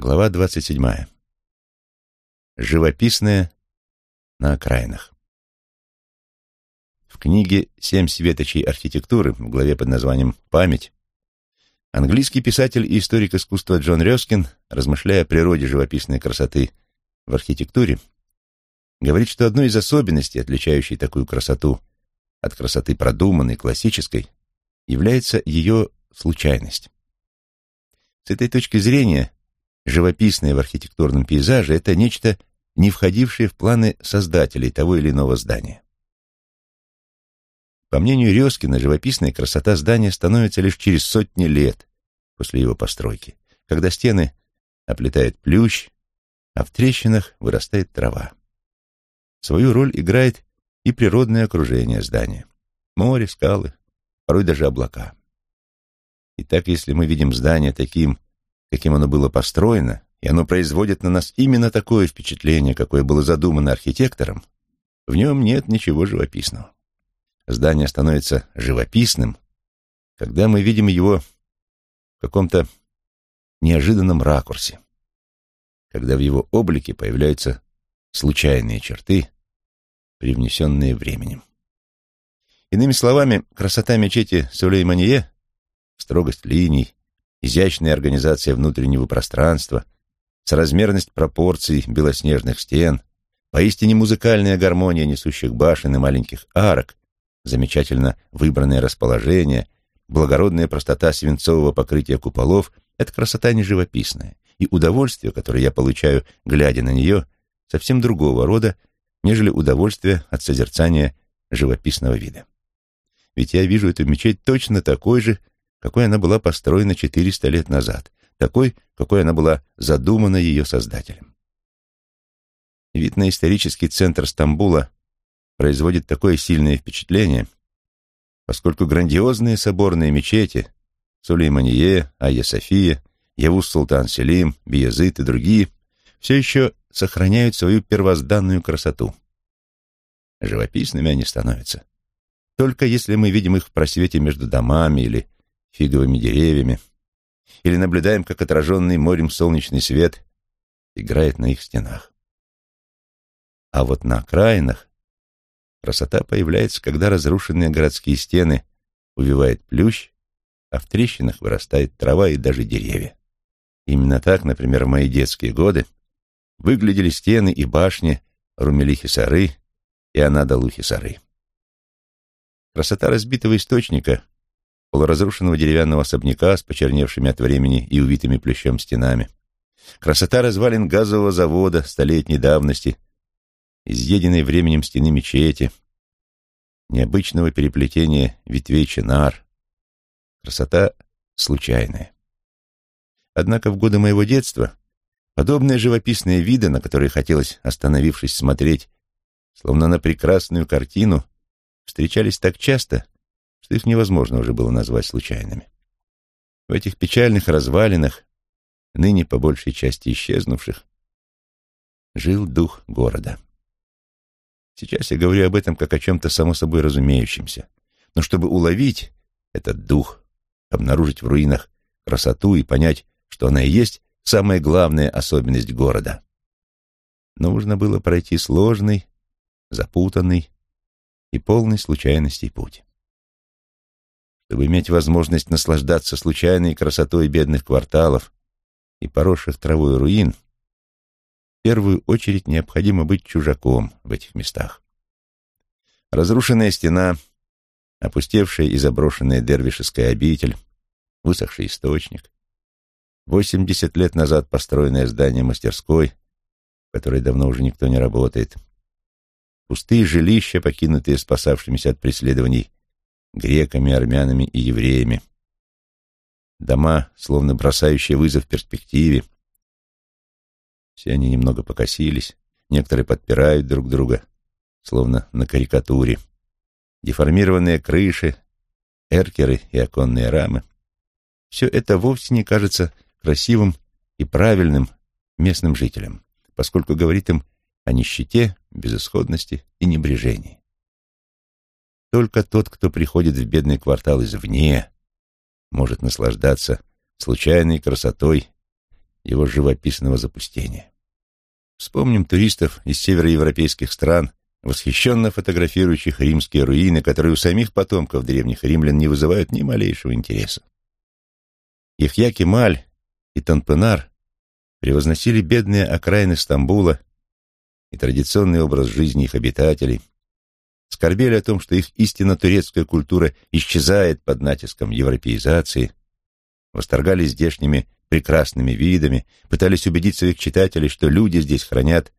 Глава двадцать седьмая. Живописное на окраинах. В книге «Семь светочей архитектуры» в главе под названием «Память» английский писатель и историк искусства Джон Рёскин, размышляя о природе живописной красоты в архитектуре, говорит, что одной из особенностей, отличающей такую красоту от красоты продуманной, классической, является ее случайность. С этой точки зрения живописное в архитектурном пейзаже — это нечто, не входившее в планы создателей того или иного здания. По мнению Резкина, живописная красота здания становится лишь через сотни лет после его постройки, когда стены оплетает плющ, а в трещинах вырастает трава. Свою роль играет и природное окружение здания. Море, скалы, порой даже облака. Итак, если мы видим здание таким, каким оно было построено, и оно производит на нас именно такое впечатление, какое было задумано архитектором, в нем нет ничего живописного. Здание становится живописным, когда мы видим его в каком-то неожиданном ракурсе, когда в его облике появляются случайные черты, привнесенные временем. Иными словами, красота мечети Сулейманье, строгость линий, изящная организация внутреннего пространства, соразмерность пропорций белоснежных стен, поистине музыкальная гармония несущих башен и маленьких арок, замечательно выбранное расположение, благородная простота свинцового покрытия куполов — это красота неживописная, и удовольствие, которое я получаю, глядя на нее, совсем другого рода, нежели удовольствие от созерцания живописного вида. Ведь я вижу эту мечеть точно такой же, какой она была построена 400 лет назад, такой, какой она была задумана ее создателем. Вид на исторический центр Стамбула производит такое сильное впечатление, поскольку грандиозные соборные мечети Сулейманье, Айя София, Явус Султан Селим, Биязыт и другие все еще сохраняют свою первозданную красоту. Живописными они становятся. Только если мы видим их в просвете между домами или фиговыми деревьями, или наблюдаем, как отраженный морем солнечный свет играет на их стенах. А вот на окраинах красота появляется, когда разрушенные городские стены увивает плющ, а в трещинах вырастает трава и даже деревья. Именно так, например, в мои детские годы выглядели стены и башни Румелихи-Сары и Анадалухи-Сары. Красота разбитого источника — полуразрушенного деревянного особняка с почерневшими от времени и увитыми плющом стенами, красота развалин газового завода столетней давности, изъеденной временем стены мечети, необычного переплетения ветвей чинар, красота случайная. Однако в годы моего детства подобные живописные виды, на которые хотелось, остановившись, смотреть, словно на прекрасную картину, встречались так часто, что их невозможно уже было назвать случайными. В этих печальных развалинах, ныне по большей части исчезнувших, жил дух города. Сейчас я говорю об этом как о чем-то само собой разумеющемся, но чтобы уловить этот дух, обнаружить в руинах красоту и понять, что она и есть самая главная особенность города, нужно было пройти сложный, запутанный и полный случайностей путь чтобы иметь возможность наслаждаться случайной красотой бедных кварталов и поросших травой руин, в первую очередь необходимо быть чужаком в этих местах. Разрушенная стена, опустевшая и заброшенная дервишеская обитель, высохший источник, восемьдесят лет назад построенное здание мастерской, в которой давно уже никто не работает, пустые жилища, покинутые спасавшимися от преследований греками, армянами и евреями. Дома, словно бросающие вызов перспективе. Все они немного покосились, некоторые подпирают друг друга, словно на карикатуре. Деформированные крыши, эркеры и оконные рамы. Все это вовсе не кажется красивым и правильным местным жителям, поскольку говорит им о нищете, безысходности и небрежении. Только тот, кто приходит в бедный квартал извне, может наслаждаться случайной красотой его живописного запустения. Вспомним туристов из североевропейских стран, восхищенно фотографирующих римские руины, которые у самих потомков древних римлян не вызывают ни малейшего интереса. Ихья Кемаль и Танпенар превозносили бедные окраины Стамбула и традиционный образ жизни их обитателей, скорбели о том, что их истинно турецкая культура исчезает под натиском европеизации, восторгались здешними прекрасными видами, пытались убедить своих читателей, что люди здесь хранят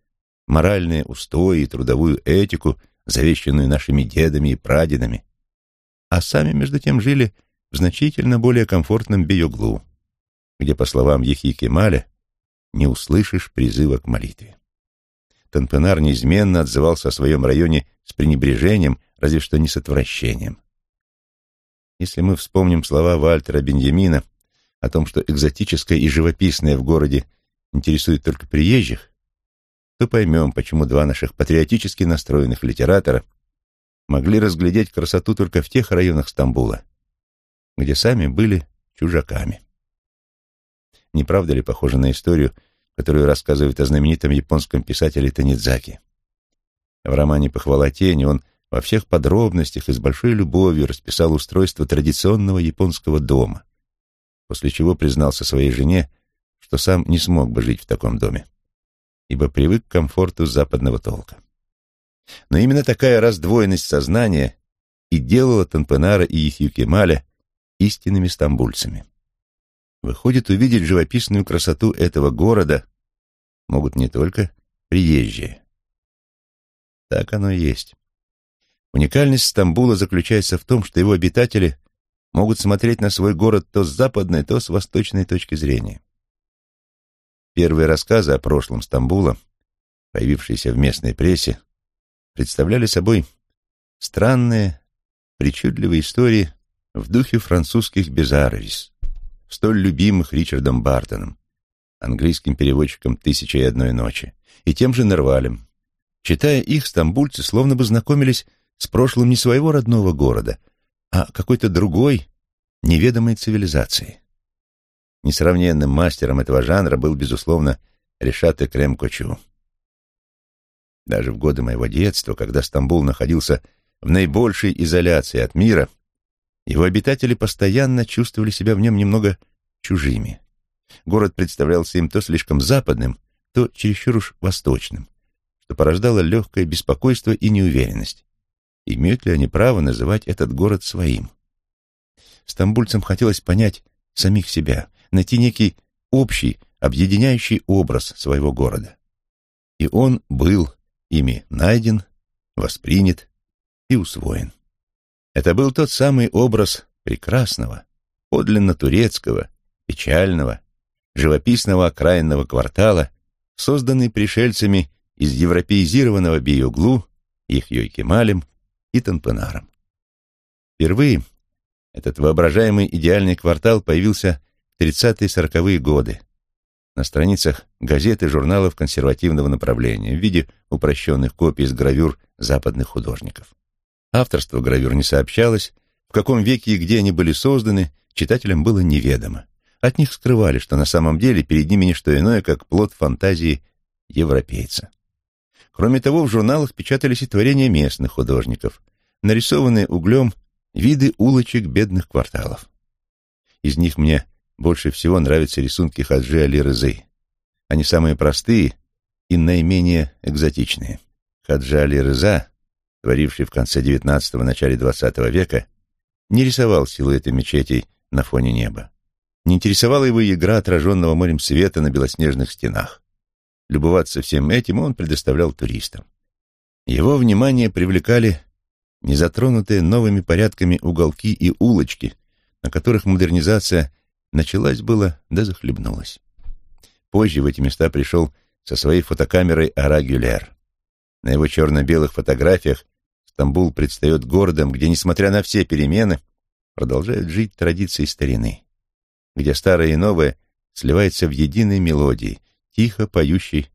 моральные устои и трудовую этику, завещанную нашими дедами и прадедами, а сами, между тем, жили в значительно более комфортном Биоглу, где, по словам Ехи Кемаля, не услышишь призыва к молитве. Танпенар неизменно отзывался о своем районе с пренебрежением, разве что не с отвращением. Если мы вспомним слова Вальтера Беньямина о том, что экзотическое и живописное в городе интересует только приезжих, то поймем, почему два наших патриотически настроенных литератора могли разглядеть красоту только в тех районах Стамбула, где сами были чужаками. Не правда ли похоже на историю, которую рассказывает о знаменитом японском писателе Танидзаки? В романе «Похвала тени» он во всех подробностях и с большой любовью расписал устройство традиционного японского дома, после чего признался своей жене, что сам не смог бы жить в таком доме, ибо привык к комфорту западного толка. Но именно такая раздвоенность сознания и делала Танпенара и Ехью Кемаля истинными стамбульцами. Выходит, увидеть живописную красоту этого города могут не только приезжие. Так оно и есть. Уникальность Стамбула заключается в том, что его обитатели могут смотреть на свой город то с западной, то с восточной точки зрения. Первые рассказы о прошлом Стамбула, появившиеся в местной прессе, представляли собой странные, причудливые истории в духе французских безаровис, столь любимых Ричардом Бартоном, английским переводчиком «Тысяча и одной ночи», и тем же Нервалем. Читая их, стамбульцы словно бы знакомились с прошлым не своего родного города, а какой-то другой, неведомой цивилизации. Несравненным мастером этого жанра был, безусловно, Решат Экрем Кочу. Даже в годы моего детства, когда Стамбул находился в наибольшей изоляции от мира, его обитатели постоянно чувствовали себя в нем немного чужими. Город представлялся им то слишком западным, то чересчур уж восточным, что порождало легкое беспокойство и неуверенность имеют ли они право называть этот город своим. Стамбульцам хотелось понять самих себя, найти некий общий, объединяющий образ своего города. И он был ими найден, воспринят и усвоен. Это был тот самый образ прекрасного, подлинно турецкого, печального, живописного окраинного квартала, созданный пришельцами из европеизированного Биоглу, Ихьей Кемалем и Танпенаром. Впервые этот воображаемый идеальный квартал появился в 30-40-е годы на страницах газет и журналов консервативного направления в виде упрощенных копий с гравюр западных художников. Авторство гравюр не сообщалось, в каком веке и где они были созданы, читателям было неведомо. От них скрывали, что на самом деле перед ними не что иное, как плод фантазии европейца. Кроме того, в журналах печатались и творения местных художников, нарисованные углем виды улочек бедных кварталов. Из них мне больше всего нравятся рисунки Хаджи Али Рызы. Они самые простые и наименее экзотичные. Хаджи Али Рыза, творивший в конце XIX – начале XX века, не рисовал силуэты мечетей на фоне неба. Не интересовала его игра отраженного морем света на белоснежных стенах. Любоваться всем этим он предоставлял туристам. Его внимание привлекали незатронутые новыми порядками уголки и улочки, на которых модернизация началась было, да захлебнулась. Позже в эти места пришел со своей фотокамерой Ара Гюлер. На его черно-белых фотографиях Стамбул предстает городом, где, несмотря на все перемены, продолжают жить традиции старины, где старое и новое сливается в единой мелодии, тихо поющий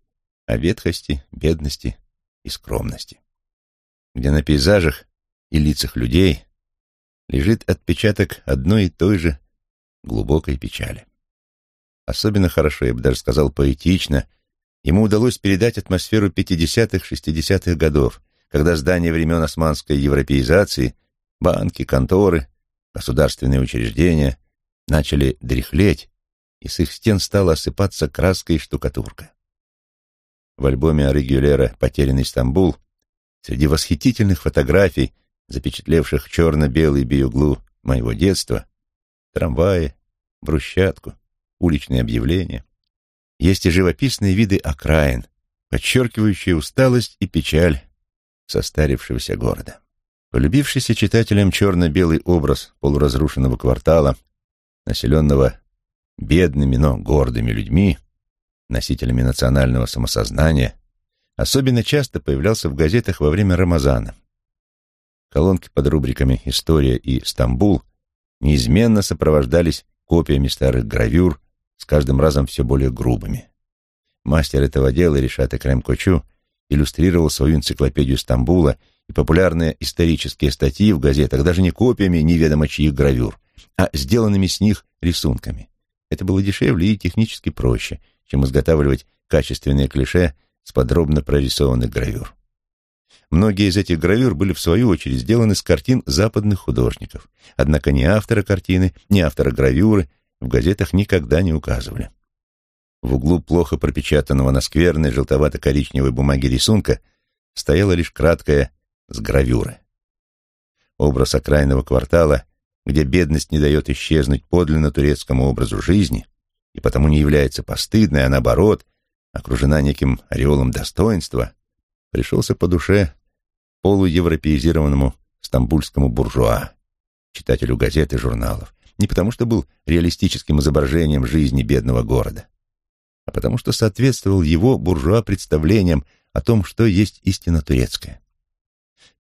о ветхости, бедности и скромности, где на пейзажах и лицах людей лежит отпечаток одной и той же глубокой печали. Особенно хорошо, я бы даже сказал, поэтично, ему удалось передать атмосферу 50-х-60-х годов, когда здания времен османской европеизации, банки, конторы, государственные учреждения начали дряхлеть, и с их стен стала осыпаться краска и штукатурка. В альбоме Аригюлера «Потерянный Стамбул» среди восхитительных фотографий, запечатлевших черно-белый биоглу моего детства, трамваи, брусчатку, уличные объявления, есть и живописные виды окраин, подчеркивающие усталость и печаль состарившегося города. Полюбившийся читателям черно-белый образ полуразрушенного квартала, населенного бедными, но гордыми людьми, носителями национального самосознания, особенно часто появлялся в газетах во время Рамазана. Колонки под рубриками «История» и «Стамбул» неизменно сопровождались копиями старых гравюр, с каждым разом все более грубыми. Мастер этого дела Решат Экрам Кочу иллюстрировал свою энциклопедию Стамбула и популярные исторические статьи в газетах даже не копиями неведомо чьих гравюр, а сделанными с них рисунками. Это было дешевле и технически проще, чем изготавливать качественные клише с подробно прорисованных гравюр. Многие из этих гравюр были, в свою очередь, сделаны с картин западных художников, однако ни автора картины, ни автора гравюры в газетах никогда не указывали. В углу плохо пропечатанного на скверной желтовато-коричневой бумаге рисунка стояла лишь краткая с гравюры. Образ окраинного квартала, где бедность не дает исчезнуть подлинно турецкому образу жизни и потому не является постыдной, а наоборот, окружена неким ореолом достоинства, пришелся по душе полуевропеизированному стамбульскому буржуа, читателю газет и журналов, не потому что был реалистическим изображением жизни бедного города, а потому что соответствовал его буржуа представлениям о том, что есть истина турецкая.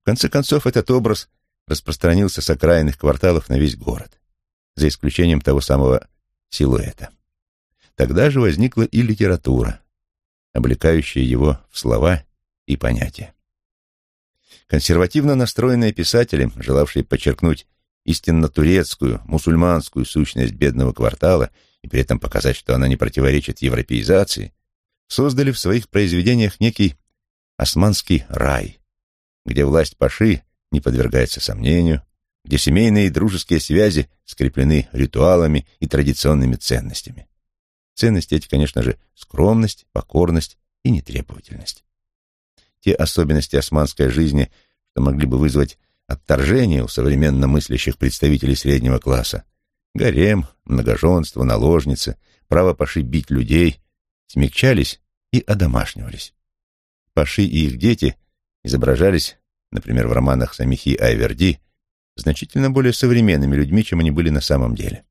В конце концов, этот образ распространился с окраинных кварталов на весь город, за исключением того самого силуэта. Тогда же возникла и литература, облекающая его в слова и понятия. Консервативно настроенные писатели, желавшие подчеркнуть истинно турецкую, мусульманскую сущность бедного квартала и при этом показать, что она не противоречит европеизации, создали в своих произведениях некий османский рай, где власть паши не подвергается сомнению, где семейные и дружеские связи скреплены ритуалами и традиционными ценностями. Ценности эти, конечно же, скромность, покорность и нетребовательность. Те особенности османской жизни, что могли бы вызвать отторжение у современно мыслящих представителей среднего класса, гарем, многоженство, наложницы, право пошибить людей, смягчались и одомашнивались. Паши и их дети изображались, например, в романах Самихи Айверди, значительно более современными людьми, чем они были на самом деле.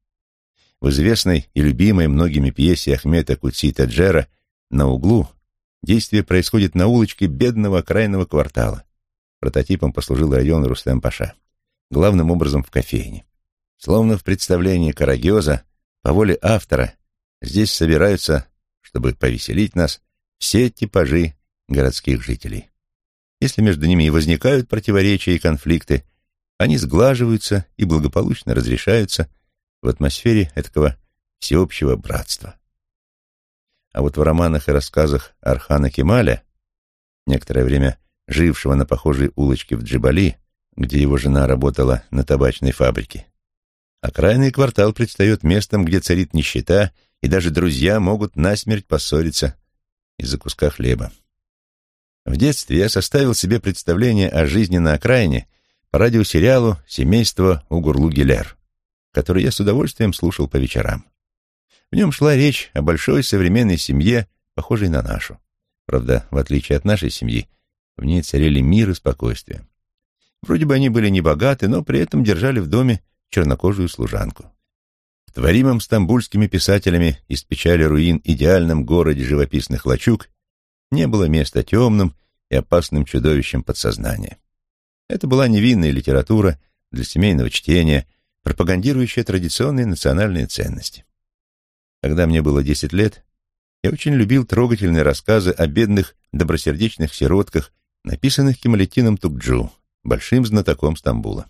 В известной и любимой многими пьесе Ахмета Кутси Таджера «На углу» действие происходит на улочке бедного окраинного квартала. Прототипом послужил район Рустем-Паша. Главным образом в кофейне. Словно в представлении Карагеза, по воле автора, здесь собираются, чтобы повеселить нас, все типажи городских жителей. Если между ними и возникают противоречия и конфликты, они сглаживаются и благополучно разрешаются – в атмосфере этого всеобщего братства. А вот в романах и рассказах Архана Кемаля, некоторое время жившего на похожей улочке в Джибали, где его жена работала на табачной фабрике, окраинный квартал предстает местом, где царит нищета, и даже друзья могут насмерть поссориться из-за куска хлеба. В детстве я составил себе представление о жизни на окраине по радиосериалу «Семейство Угурлу-Гиляр» который я с удовольствием слушал по вечерам. В нем шла речь о большой современной семье, похожей на нашу. Правда, в отличие от нашей семьи, в ней царили мир и спокойствие. Вроде бы они были не богаты, но при этом держали в доме чернокожую служанку. В творимом стамбульскими писателями из печали руин идеальном городе живописных лачуг не было места темным и опасным чудовищем подсознания. Это была невинная литература для семейного чтения, пропагандирующая традиционные национальные ценности. Когда мне было 10 лет, я очень любил трогательные рассказы о бедных, добросердечных сиротках, написанных Кемалетином Тукджу, большим знатоком Стамбула.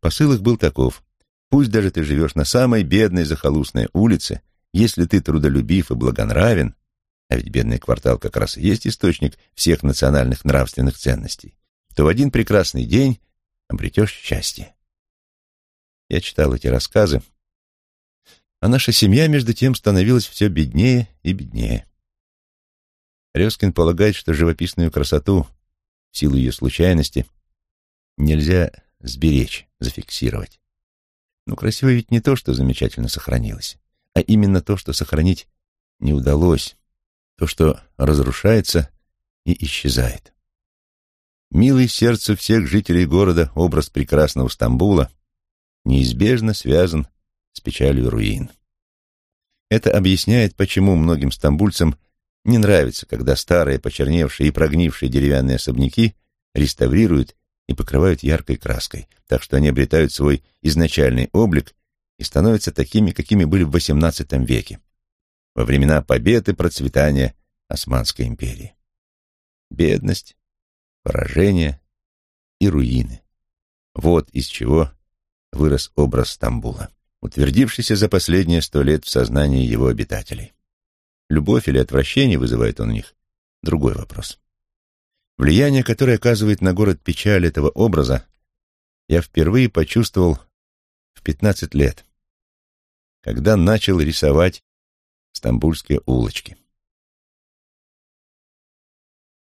Посыл их был таков. Пусть даже ты живешь на самой бедной захолустной улице, если ты трудолюбив и благонравен, а ведь бедный квартал как раз и есть источник всех национальных нравственных ценностей, то в один прекрасный день обретешь счастье. Я читал эти рассказы, а наша семья, между тем, становилась все беднее и беднее. Резкин полагает, что живописную красоту, в силу ее случайности, нельзя сберечь, зафиксировать. Но красиво ведь не то, что замечательно сохранилось, а именно то, что сохранить не удалось, то, что разрушается и исчезает. Милый сердцу всех жителей города образ прекрасного Стамбула неизбежно связан с печалью руин. Это объясняет, почему многим стамбульцам не нравится, когда старые, почерневшие и прогнившие деревянные особняки реставрируют и покрывают яркой краской, так что они обретают свой изначальный облик и становятся такими, какими были в XVIII веке, во времена победы процветания Османской империи. Бедность, поражение и руины. Вот из чего вырос образ Стамбула, утвердившийся за последние сто лет в сознании его обитателей. Любовь или отвращение вызывает он у них — другой вопрос. Влияние, которое оказывает на город печаль этого образа, я впервые почувствовал в 15 лет, когда начал рисовать стамбульские улочки.